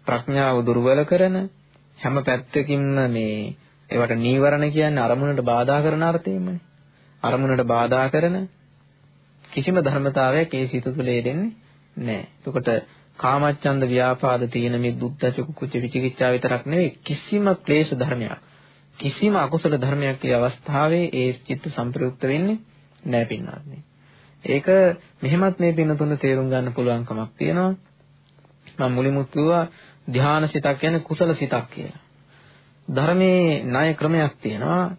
ප්‍රඥාව දුර්වල කරන හැම පැත්තකින්ම මේ ඒවට නීවරණ කියන්නේ අරමුණට බාධා කරන අර්ථයෙන්මනේ. අරමුණට බාධා කරන කිසිම ධර්මතාවයක් ඒ සිත තුළ එදෙන්නේ නැහැ. එතකොට කාමච්ඡන්ද ව්‍යාපාද තියෙන මේ දුක්ඛ කුච්ච විචිකිච්ඡා විතරක් නෙවෙයි කිසිම ක්ලේශ ධර්මයක් කිසිම අකුසල ධර්මයක් ඒ අවස්ථාවේ ඒ චිත්ත සංප්‍රයුක්ත වෙන්නේ නැහැ පින්වත්නි. ඒක මෙහෙමත් මේ පින්නතුන තේරුම් ගන්න පුළුවන්කමක් තියෙනවා. මම මුලින්මුත් කිව්වා ධානා සිතක් කියන්නේ කුසල සිතක් කියලා. ධර්මයේ ණය ක්‍රමයක් තියෙනවා.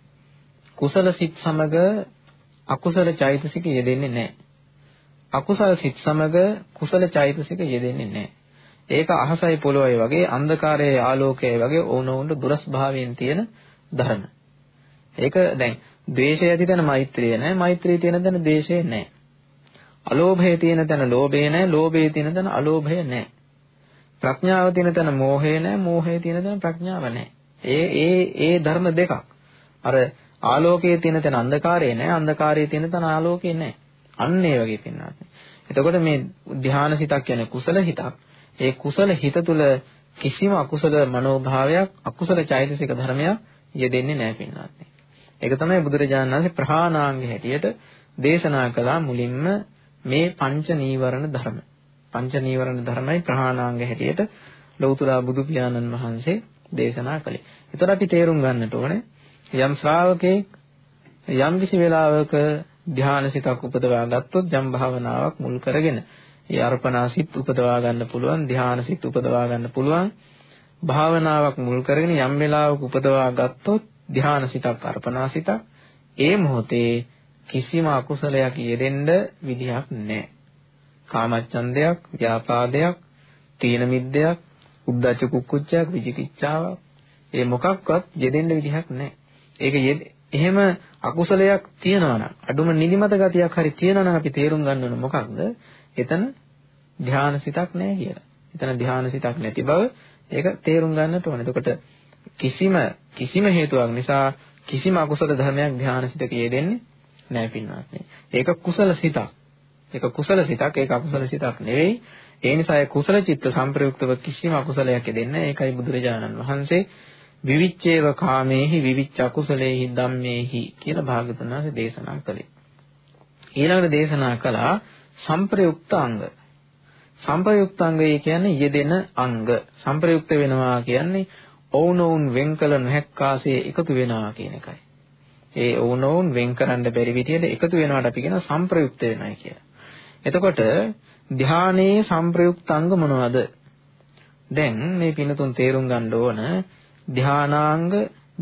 කුසල සිත් සමග අකුසල චෛතසික යෙදෙන්නේ නැහැ. අකුසල සිත් සමග කුසල චෛතසික යෙදෙන්නේ නැහැ. ඒක අහසයි පොළොවයි වගේ අන්ධකාරයේ ආලෝකයයි වගේ ඕනෝන්ට දුරස් භාවයෙන් තියෙන ධර්ම. ඒක දැන් ද්වේෂය ඇති තැන මෛත්‍රිය නැහැ. මෛත්‍රිය තියෙන තැන ද්වේෂය නැහැ. අලෝභය තියෙන තැන ලෝභය නැහැ. ලෝභය තියෙන තැන අලෝභය නැහැ. ප්‍රඥාව තියෙන තැන මෝහය නැහැ. මෝහය තියෙන තැන ප්‍රඥාව නැහැ. ඒ ඒ ඒ ධර්ම දෙකක්. අර ආලෝකයේ තියෙන තැන අන්ධකාරය නැහැ අන්ධකාරයේ තියෙන තැන ආලෝකය නැහැ අන්න ඒ වගේ පින්නත් එතකොට මේ ධානා සිතක් කියන්නේ කුසල හිතක් ඒ කුසල හිත තුළ කිසිම අකුසල මනෝභාවයක් අකුසල චෛතසික ධර්මයක් යෙදෙන්නේ නැහැ පින්නත් ඒක තමයි බුදුරජාණන් වහන්සේ ප්‍රහාණාංග හැටියට දේශනා කළා මුලින්ම මේ පංච නීවරණ ධර්ම පංච නීවරණ ධර්මයි ප්‍රහාණාංග හැටියට ලෞතර බුදු පියාණන් වහන්සේ දේශනා කළේ. ඒතර අපි තේරුම් ගන්නට ඕනේ යම් ශ්‍රාවකෙක් යම් කිසි වෙලාවක ධානසිතක් උපදවා ගත්තොත් ජම් භාවනාවක් මුල් කරගෙන ඒ අර්පණාසිත උපදවා ගන්න පුළුවන් ධානසිත උපදවා ගන්න පුළුවන් භාවනාවක් මුල් කරගෙන යම් වෙලාවක උපදවා ගත්තොත් ධානසිතක් අර්පණාසිතක් ඒ මොහොතේ කිසිම අකුසලයක් යෙදෙන්න විදිහක් නැහැ. කාමච්ඡන්දයක්, ව්‍යාපාදයක්, තීන මිද්දයක්, උද්ධච්ච කුක්කුච්චයක්, විචිකිච්ඡාවක් ඒ මොකක්වත් යෙදෙන්න විදිහක් නැහැ. ඒක එහෙම අකුසලයක් තියෙනවා නම් අඩුම නිදිමත ගතියක් හරි තියෙනවා නම් අපි තේරුම් ගන්න ඕන මොකක්ද? එතන ධානාසිතක් නැහැ කියලා. එතන ධානාසිතක් නැති බව ඒක තේරුම් ගන්නට ඕන. එතකොට කිසිම කිසිම හේතුවක් නිසා කිසිම අකුසල ධර්මයක් ධානාසිතක යෙදෙන්නේ නැහැ පින්වත්නි. ඒක කුසල සිතක්. ඒක කුසල සිතක් ඒක අකුසල සිතක් නෙවෙයි. ඒ නිසා ඒ කුසල චිත්ත සංප්‍රයුක්තව කිසිම අකුසලයක් යෙදෙන්නේ නැහැ. ඒකයි බුදුරජාණන් වහන්සේ විවිච්ඡේව කාමේහි විවිච්ඡ අකුසලේහි ධම්මේහි කියලා භාගතුන් වහන්සේ දේශනා කළේ. ඊළඟට දේශනා කළා සංප්‍රයුක්ත අංග. සංප්‍රයුක්ත අංගය කියන්නේ යෙදෙන අංග. සංප්‍රයුක්ත වෙනවා කියන්නේ ඔවුනොවුන් වෙන් කළ නොහැක්කාසේ එකතු වෙනවා කියන එකයි. ඒ ඔවුනොවුන් වෙන් කරන්න බැරි විදිහට එකතු වෙනවට අපි කියනවා සංප්‍රයුක්ත වෙනයි කියලා. එතකොට ධානයේ සංප්‍රයුක්ත අංග මොනවද? දැන් මේ පිනතුන් තේරුම් ගන්න ඕන ධානාංග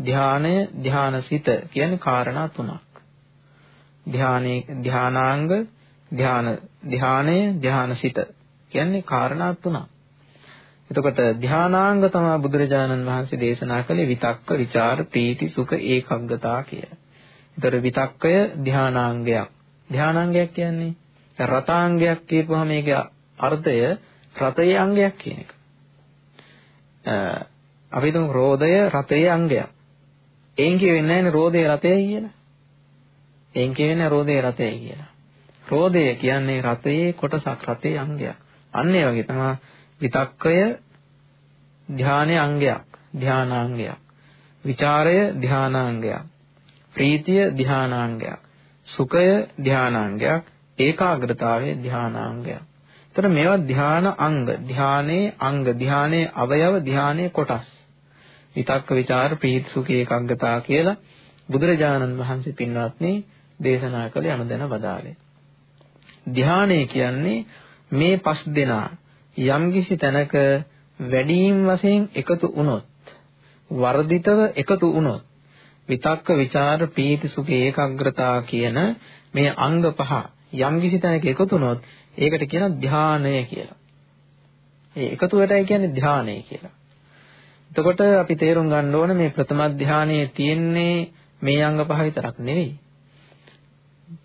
ධානය ධානසිත කියන්නේ කාරණා තුනක්. ධානයේ ධානාංග ධාන ධානය ධානසිත කියන්නේ කාරණා තුනක්. එතකොට ධානාංග තමයි බුදුරජාණන් වහන්සේ දේශනා කළේ විතක්ක, ਵਿਚාර, ප්‍රීති, සුඛ, ඒකග්ගතා කිය. ඒතර විතක්කය ධානාංගයක්. ධානාංගයක් කියන්නේ රතාංගයක් කියපුවහම මේකේ අර්ථය රතයේ අංගයක් කියන එක. අපි හිතමු රෝදය රතයේ අංගයක්. එයින් කියවෙන්නේ නැහැ රෝදේ රතයයි කියලා. එයින් කියවෙන්නේ රෝදේ රතයයි කියලා. රෝදය කියන්නේ රතයේ කොටසක් රතේ අංගයක්. අන්න ඒ වගේ තමයි විතක්කය ධානයේ අංගයක්, ධානාංගයක්. විචාරය ධානාංගයක්. ප්‍රීතිය ධානාංගයක්. සුඛය ධානාංගයක්. ඒකාග්‍රතාවයේ ධානාංගයක්. එතකොට මේවා ධාන අංග, ධානයේ අංග, ධානයේ අවයව, ධානයේ කොටස්. විතක්ක ਵਿਚාර ප්‍රීති සුඛී ඒකාග්‍රතාව කියලා බුදුරජාණන් වහන්සේ පින්වත්නි දේශනා කළ යනුදැන වදාළේ. ධානය කියන්නේ මේ පස් දෙනා යම්කිසි තැනක වැඩිම වශයෙන් එකතු වුණොත් වර්ධිතව එකතු වුණොත් විතක්ක ਵਿਚාර ප්‍රීති සුඛ ඒකාග්‍රතාව කියන මේ අංග පහ යම්කිසි තැනක එකතු වුණොත් ඒකට කියන ධානය කියලා. ඒ එකතුවටයි කියන්නේ ධානය කියලා. එතකොට අපි තේරුම් ගන්න ඕන මේ ප්‍රථම ධානයේ තියෙන්නේ මේ අංග පහ විතරක් නෙවෙයි.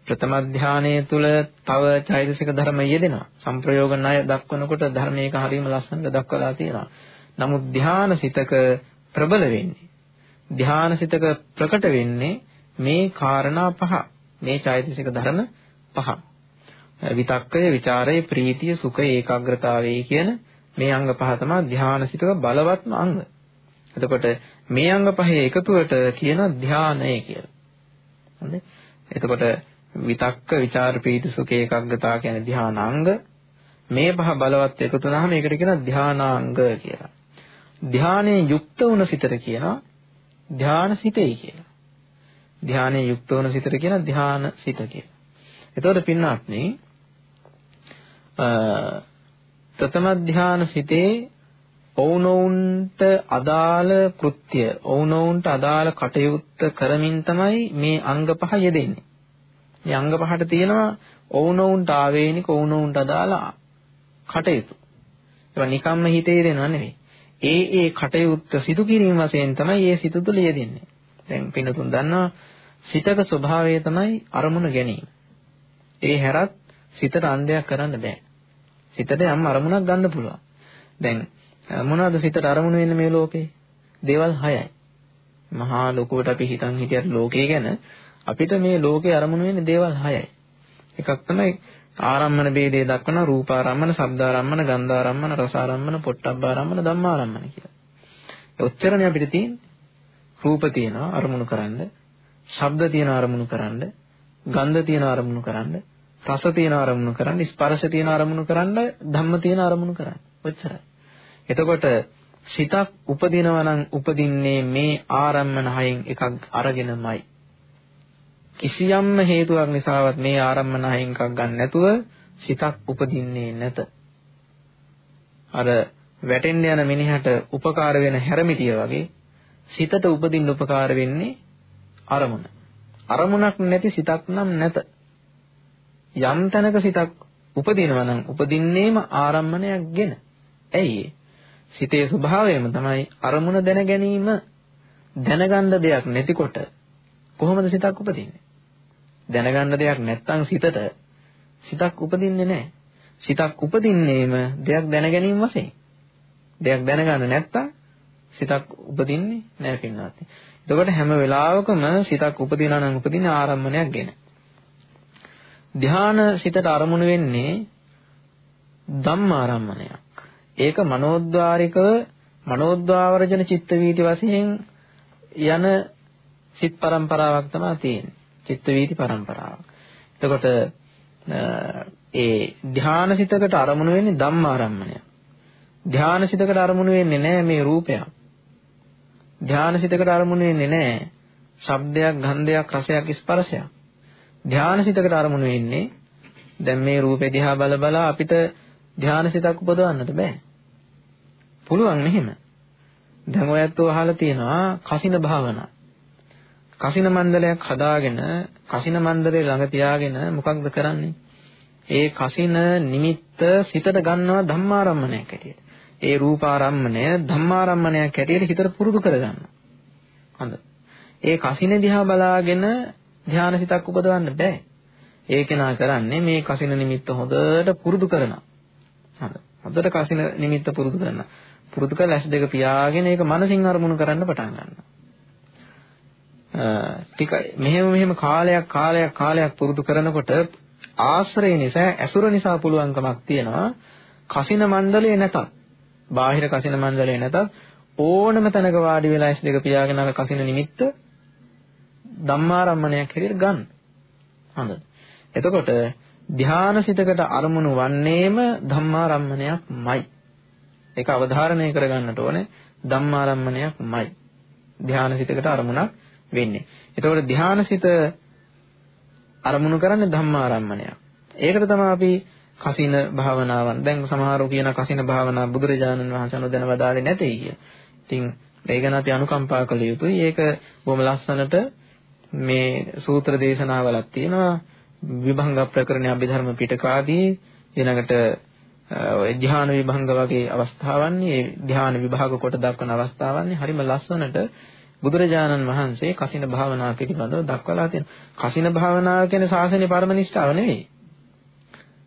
ප්‍රථම ධානයේ තුල තව චෛතසික ධර්ම යෙදෙනවා. සංප්‍රයෝග ණය දක්වනකොට ධර්මයක හරීම ලස්සනට දක්වලා තියෙනවා. නමුත් ධානසිතක ප්‍රබල වෙන්නේ. ධානසිතක ප්‍රකට වෙන්නේ මේ කාරණා පහ. මේ චෛතසික ධර්ම පහ. විතක්කය, ਵਿਚාරය, ප්‍රීතිය, සුඛය, ඒකාග්‍රතාවය කියන මේ අංග පහ තමයි ධානාසිතක බලවත්ම අංග. එතකොට මේ අංග පහේ එකතුවට කියන ධානය කියලා. හරි? එතකොට විතක්ක, ਵਿਚාර, ප්‍රීති, සුඛ, ඒකාග්‍රතාව කියන ධානාංග මේ පහ බලවත් එකතු වුණාම ඒකට කියන ධානාංග කියලා. ධානයේ යුක්ත වුණ සිතට කියන ධානසිතයි කියලා. ධානයේ යුක්ත වුණ සිතට කියන ධානසිත කියලා. එතකොට පින්වත්නි ප්‍රථම ධාන සිතේ ඔවුනොවුන්ට අදාළ කෘත්‍ය ඔවුනොවුන්ට අදාළ කටයුත්ත කරමින් තමයි මේ අංග පහ යෙදෙන්නේ. මේ අංග පහට තියෙනවා ඔවුනොවුන්ට ආවේනික ඔවුනොවුන්ට අදාළ කටයුතු. ඒවා නිකම්ම හිතේ දෙනව නෙවෙයි. ඒ ඒ කටයුත්ත සිදු කිරීම වශයෙන් තමයි මේ සිත තුළ යෙදෙන්නේ. දැන් පින්නතුන් දන්නවා සිතක ස්වභාවය තමයි අරමුණ ගැනීම. ඒ හැරත් සිතට අන්දයක් කරන්න බෑ. සිතට යම් අරමුණක් ගන්න පුළුවන්. දැන් මොනවද සිතට අරමුණු වෙන්නේ මේ ලෝකේ? දේවල් හයයි. මහා ලොකුවට අපි හිතන් හිටියත් ලෝකේ ගැන අපිට මේ ලෝකේ අරමුණු වෙන්නේ දේවල් හයයි. එකක් තමයි ආරම්මන ભેදේ දක්වන රූපාරම්මන, ශබ්දාරම්මන, ගන්ධාරම්මන, රසාරම්මන, පොට්ටබ්බාරම්මන, ධම්මාරම්මන කියලා. ඔච්චරනේ අපිට තියෙන්නේ. රූප තියෙනවා අරමුණු කරන්න, ශබ්ද තියෙනවා අරමුණු කරන්න, ගන්ධ තියෙනවා අරමුණු කරන්න, රස තියෙනවා අරමුණු කරන්න, ස්පර්ශ තියෙනවා අරමුණු කරන්න, ධම්ම තියෙනවා අරමුණු කරන්න. ඔච්චරයි. එතකොට සිතක් උපදිනවා නම් උපදින්නේ මේ ආරම්මන හයෙන් එකක් අරගෙනමයි. කිසියම්ම හේතුවක් නිසාවත් මේ ආරම්මන හයෙන් එකක් ගන්න නැතුව සිතක් උපදින්නේ නැත. අර වැටෙන්න යන මිනිහට උපකාර වෙන හැරමිටිය වගේ සිතට උපදින්න උපකාර වෙන්නේ අරමුණ. අරමුණක් නැති සිතක් නම් නැත. යම් තැනක සිතක් උපදිනවා නම් උපදින්නේම ආරම්මණයක්ගෙන. ඇයි සිතේ ස්වභාවයම තමයි අරමුණ දැන ගැනීම දැනගන්න දෙයක් නැතිකොට කොහොමද සිතක් උපදින්නේ? දැනගන්න දෙයක් නැත්නම් සිතට සිතක් උපදින්නේ නැහැ. සිතක් උපදින්නේම දෙයක් දැන ගැනීම වශයෙන්. දෙයක් දැනගන්න නැත්නම් සිතක් උපදින්නේ නැහැ පින්වත්. එතකොට හැම වෙලාවකම සිතක් උපදිනා නම් උපදින ආරම්මණයක් ගැන. ධාන සිතට අරමුණු වෙන්නේ ධම්මාරම්මණයක්. ඒක මනෝද්වාරිකව මනෝද්වාරජන චිත්ත වීති වශයෙන් යන සිත් પરම්පරාවක් තමයි තියෙන්නේ. චිත්ත වීති પરම්පරාවක්. එතකොට ඒ ධානසිතකට අරමුණු වෙන්නේ ධම්මාරම්මණය. ධානසිතකට අරමුණු වෙන්නේ නැහැ මේ රූපයක්. ධානසිතකට අරමුණු වෙන්නේ නැහැ ශබ්දයක්, ගන්ධයක්, රසයක්, ස්පර්ශයක්. ධානාසිතකට අරමුණු වෙන්නේ දැන් මේ රූපේ දිහා බල බල අපිට ධානාසිතක් උපදවන්නට බෑ. පුළුවන් මෙහෙම. දැන් ඔයත් අහලා තියෙනවා කසින භාවනා. කසින මණ්ඩලයක් හදාගෙන කසින මණ්ඩලේ ළඟ තියාගෙන මොකක්ද කරන්නේ? ඒ කසින නිමිත්ත සිතට ගන්නවා ධම්මාරම්මණයක් ඇටියට. ඒ රූපාරම්මණය ධම්මාරම්මණයක් ඇටියට හිතට පුරුදු කරගන්නවා. හොඳ. ඒ කසින දිහා බලාගෙන ධානසිතක් උපදවන්න බෑ. ඒ කෙනා කරන්නේ මේ කසින නිමිත්ත හොඳට පුරුදු කරනවා. හොඳ. හොඳට කසින නිමිත්ත පුරුදු කරනවා. පුරුදු කරලා ඇස් දෙක පියාගෙන ඒක මනසින් අරමුණු කරන්න පටන් ගන්නවා. ටික මෙහෙම මෙහෙම කාලයක් කාලයක් කාලයක් පුරුදු කරනකොට ආශ්‍රය නිසා ඇසුර නිසා පුළුවන්කමක් තියෙනවා කසින මණ්ඩලයේ නැතත් බාහිර කසින මණ්ඩලයේ නැතත් ඕනම තැනක වාඩි වෙලා S2 පියාගෙන අර කසින නිමිත්ත ධම්මාරම්මණයක් හැටියට ගන්න. හොඳයි. එතකොට ධානාසිතකට අරමුණු වන්නේම ධම්මාරම්මණයක්මයි. ඒක අවධාරණය කරගන්නට ඕනේ ධම්මාරම්මණයක්මයි. ධානාසිතකට අරමුණක් වෙන්නේ. එතකොට ධානාසිත අරමුණු කරන්නේ ධම්මාරම්මණයක්. ඒකට තමයි අපි කසින භාවනාවන් දැන් සමහරව කියන කසින භාවනා බුදුරජාණන් වහන්සේ අනුදැන වදාලේ නැtei කිය. ඉතින් ඒ ගැන අපි අනුකම්පා කළ යුතුයි. ඒක බොහොම ලස්සනට මේ සූත්‍ර දේශනාවලක් තියෙනවා. විභංග ප්‍රකරණ අභිධර්ම පිටකාදී ඊළඟට ධ්‍යාන විභංග වගේ අවස්ථාවන් මේ ධ්‍යාන විභාග කොට දක්වන අවස්ථාවන් හරිම ලස්සනට බුදුරජාණන් වහන්සේ කසින භාවනාව පිළිබඳව දක්වලා තියෙනවා. කසින භාවනාව කියන්නේ සාසනයේ පරම නිෂ්ඨාව නෙවෙයි.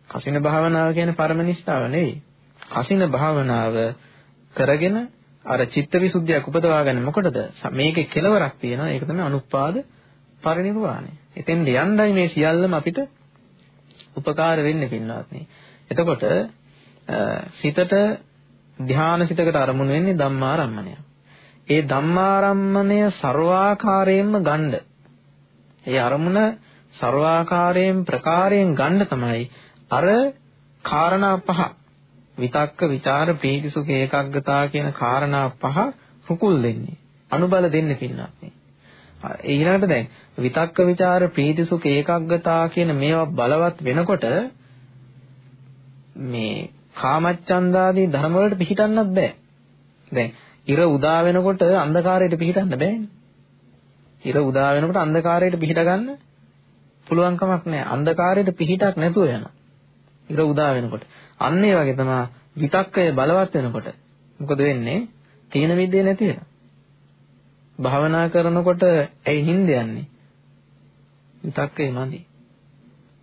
කසින භාවනාව කියන්නේ පරම නිෂ්ඨාව නෙවෙයි. කසින භාවනාව කරගෙන අර චිත්තවිසුද්ධියක් උපදවා ගන්න මොකටද? මේකේ කෙලවරක් තියෙනවා. ඒක තමයි අනුපාද පරිණිරවාණය. එතෙන් යන්නයි මේ සියල්ලම අපිට උපකාර වෙන්නේ පින්වත්නි. එතකොට සිතට ධානාසිතකට අරමුණු වෙන්නේ ධම්මාරම්මණය. ඒ ධම්මාරම්මණය ਸਰවාකාරයෙන්ම ගණ්ඩ. ඒ අරමුණ ਸਰවාකාරයෙන් ප්‍රකාරයෙන් ගණ්ඩ තමයි අර කාරණා පහ විතක්ක විචාර ප්‍රීති සුඛ ඒකග්ගතා කියන කාරණා පහ රුකුල් දෙන්නේ. අනුබල දෙන්නේ පින්වත්නි. ඊළඟට දැන් විතක්ක ਵਿਚාර ප්‍රීති සුඛ ඒකග්ගතා කියන මේවා බලවත් වෙනකොට මේ කාමච්ඡන්දාදී ධර්ම වලට පිටින්නත් බෑ. දැන් ඉර උදා වෙනකොට අන්ධකාරයට පිටින්න බෑනේ. ඉර උදා වෙනකොට අන්ධකාරයට පිටිට ගන්න පුළුවන් කමක් නැහැ. අන්ධකාරයට පිටිටක් නැතුව යනවා. ඉර උදා වෙනකොට. අන්න ඒ වගේ තමයි විතක්කය බලවත් වෙනකොට. මොකද වෙන්නේ? තීන විද්‍යාව නැති වෙනවා. භාවනා කරනකොට ඇයි නිින්ද යන්නේ? විතක්කේ මදි.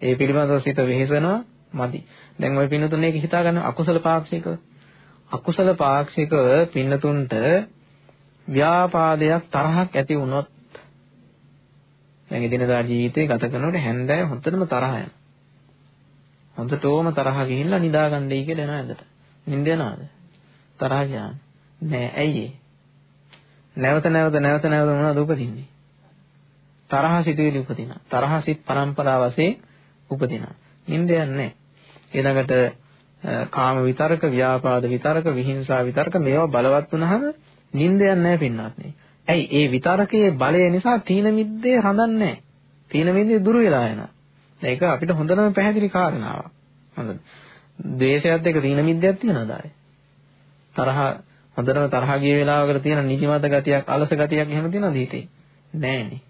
ඒ පිළිබඳව සිත වෙහෙසනවා මදි. දැන් ওই පින්නතුන් එක හිතා ගන්න අකුසල පාක්ෂිකව. අකුසල පාක්ෂිකව පින්නතුන්ට ව්‍යාපාදයක් තරහක් ඇති වුණොත් දැන් එදිනදා ජීවිතේ ගත කරනකොට හැන්දෑව හොඳටම තරහ යනවා. හොඳටම තරහ ගිහිල්ලා නිදාගන්නයි කියලා එනවා ඇඳට. නිින්ද යනවාද? තරහ ගියාම. නෑ ඇයි නැවත නැවත නැවත නැවත මොනවද උපදින්නේ? තරහ සිතුවිලි උපදිනවා. තරහ සිත් පරම්පරාව වශයෙන් උපදිනවා. නිින්ද යන්නේ ඊළඟට කාම විතරක, ව්‍යාපාද විතරක, විහිංසා විතරක මේවා බලවත් වුණාම නිින්ද යන්නේ නැහැ පින්නත් නේ. ඇයි ඒ විතරකයේ බලය නිසා තීන මිද්දේ රඳන්නේ නැහැ. තීන මිද්දේ දුර වෙලා යනවා. ඒක අපිට හොඳටම පැහැදිලි කාරණාවක්. හොඳද? ද්වේෂයත් එක්ක තීන මිද්දයක් තියනවාද ආයේ? තරහ හොඳටම තරහ ගිය වෙලාවකට තියෙන නිදිමත ගතියක්, අලස ගතියක් එහෙම තියෙනවද හිතේ? නෑනේ.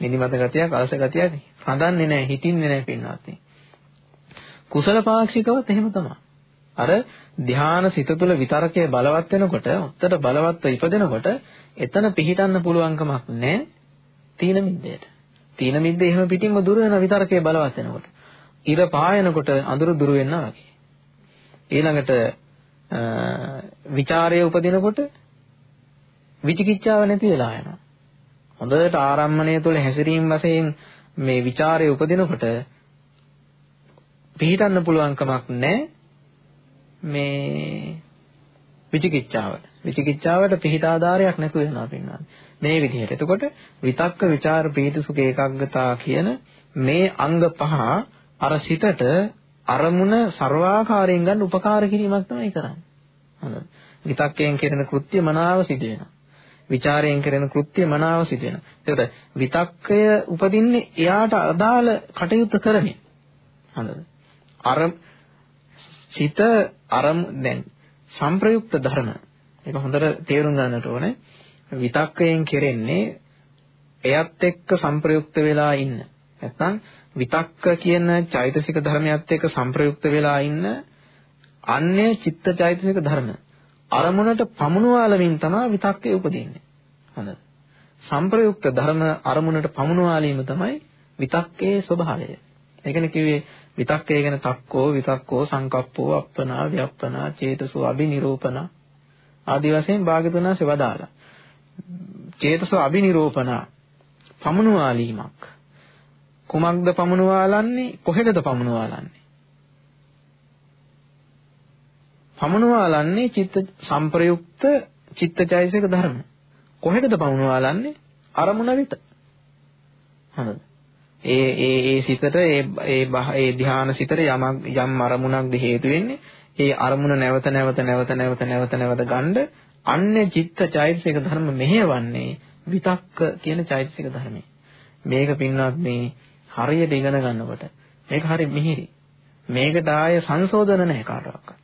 නිදිමත ගතියක්, අලස ගතියක් හඳන්නේ නෑ, හිටින්නේ නෑ පින්නත්. කුසල පාක්ෂිකවත් එහෙම තමයි. අර ධ්‍යාන සිත තුළ විතරකයේ බලවත් වෙනකොට, උත්තර බලවත්ව ඉපදෙනකොට එතන පිහිටන්න පුළුවන්කමක් නැහැ තීන මිද්දේට. තීන මිද්ද එහෙම පිටින්ම දුර වෙන විතරකයේ බලවත් වෙනකොට. ඉර පායනකොට අඳුර දුර වෙනවා වගේ. ඊළඟට විචාරය උපදිනකොට විචිකිච්ඡාව නැති වෙලා යනවා. හොඳට ආරම්මණය තුළ හැසිරීම වශයෙන් මේ ਵਿਚාරය උපදිනකොට පිළිටන්න පුළුවන්කමක් නැහැ මේ විචිකිච්ඡාවට. විචිකිච්ඡාවට පිළිට ආධාරයක් නැතු වෙනවා පින්නවා. මේ විදිහට. එතකොට විතක්ක ਵਿਚාර ප්‍රීති සුඛ ඒකාග්‍රතාව කියන මේ අංග පහ අර සිතට අරමුණ ਸਰවාකාරයෙන් ගන්න උපකාර කිරීමක් තමයි කරන්නේ. හරිද? විතක්කයෙන් කෙරෙන කෘත්‍ය මනාව සිදු වෙනවා. ਵਿਚාරයෙන් කෙරෙන කෘත්‍ය මනාව සිදු වෙනවා. ඒකට විතක්කය උපදින්නේ එයාට අදාළ කටයුත්ත කරමින්. හරිද? අර චිත අරම් දැන් සංප්‍රයුක්ත ධර්ම. ඒක හොඳට තේරුම් ගන්නට ඕනේ. විතක්කයෙන් කෙරෙන්නේ එයත් එක්ක සංප්‍රයුක්ත වෙලා ඉන්න. නැත්නම් විතක්ක කියන චෛතසික ධර්මයත් එක්ක සංප්‍රයුක්ත වෙලා ඉන්න අන්‍ය චිත්ත චෛතසික ධර්ම අරමුණට පමුණුවාලමින් තමයි විතක්කේ උපදින්නේ. හොඳද? සංප්‍රයුක්ත ධර්ම අරමුණට පමුණුවාලීම තමයි විතක්කේ ස්වභාවය. ඒකනේ කිව්වේ විතක්කේ ගැන තක්කෝ විතක්කෝ සංකප්පෝ අප්පනා ව්‍යප්පනා චේතසෝ අබිනිරූපණ ආදි වශයෙන් භාගතුනාසේ වදාලා. චේතසෝ අබිනිරූපණ පමුණුවාලීමක්. කුමක්ද පමුණුවාලන්නේ? කොහෙටද පමුණුවාලන්නේ? පමුණුවාලන්නේ චිත්ත සංප්‍රයුක්ත චිත්තචෛසික ධර්ම. කොහෙටද පමුණුවාලන්නේ? අරමුණ විත. හරිද? ඒ ඒ ඒ සිතට ඒ ඒ ඒ ධ්‍යාන සිතට යමක් යම් අරමුණක්ද හේතු වෙන්නේ ඒ අරමුණ නැවත නැවත නැවත නැවත නැවත නැවත ගන්න අන්නේ චිත්ත චෛතසික ධර්ම මෙහෙවන්නේ විතක්ක කියන චෛතසික ධර්මයි. මේක පින්වත් මේ හරියට ඉගෙන ගන්නකොට මේක හරි මිහිරි. මේකට ආය සංශෝධන නැහැ කාටවත්.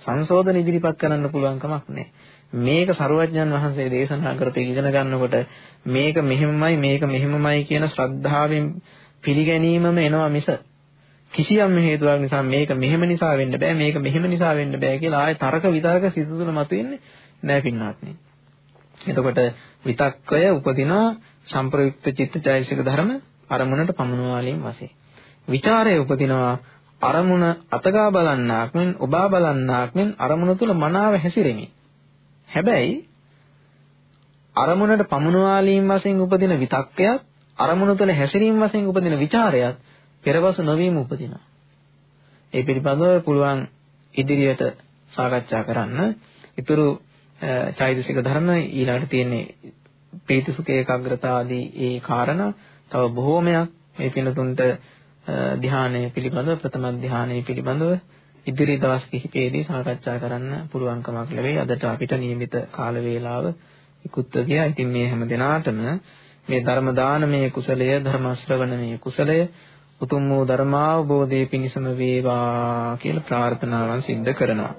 සංශෝධන ඉදිරිපත් කරන්න පුළුවන් කමක් නැහැ. මේක සරුවඥන් වහන්සේ දේශනා කරපු ඉගෙන ගන්නකොට මේක මෙහෙමමයි මේක මෙහෙමමයි කියන ශ්‍රද්ධාවෙන් පිළිගැනීමම එනවා මිස කිසියම් හේතුවක් නිසා මේක මෙහෙම නිසා වෙන්න බෑ මේක මෙහෙම නිසා වෙන්න බෑ කියලා ආයේ තර්ක විතර්ක සිත තුළ මතුවෙන්නේ නෑ පින්නාත්නේ. එතකොට විතක්කය උපදිනා සම්ප්‍රයුක්ත චිත්තචෛසික ධර්ම අරමුණට පමුණුවාලීම් වශයෙන්. විචාරය උපදිනවා අරමුණ අතගා බලන්නාක් මෙන් ඔබා බලන්නාක් මෙන් අරමුණ තුල මනාව හැසිරෙමි. හැබැයි අරමුණට පමුණුවාලීම් වශයෙන් උපදින විතක්කයත් අරමුණ තුළ හැසිරීම වශයෙන් උපදින ਵਿਚාරයත් පෙරවස නොවීම උපදිනවා. ඒ පිළිබඳව පුළුවන් ඉදිරියට සාකච්ඡා කරන්න. ඊතුරු චෛතසික ධර්ම ඊළඟට තියෙන්නේ ප්‍රීතිසුඛ ඒකාග්‍රතාව ආදී ඒ කාරණා තව බොහෝමයක් මේ පිනතුන්ට ධානය පිළිබඳව ප්‍රථම ධානය පිළිබඳව ඉදිරි දවස් කිහිපයේදී සාකච්ඡා කරන්න පුළුවන්කමක් ලැබෙයි. අදට අපිට නියමිත කාල වේලාව ඉක්ුත්ව ගියා. ඉතින් මේ හැම දිනාටම මේ ධර්ම දානමය කුසලය, ධර්ම ශ්‍රවණමය කුසලය උතුම් වූ ධර්මාවබෝධයේ පිණසම වේවා කියලා ප්‍රාර්ථනාවන් සිද්ධ කරනවා.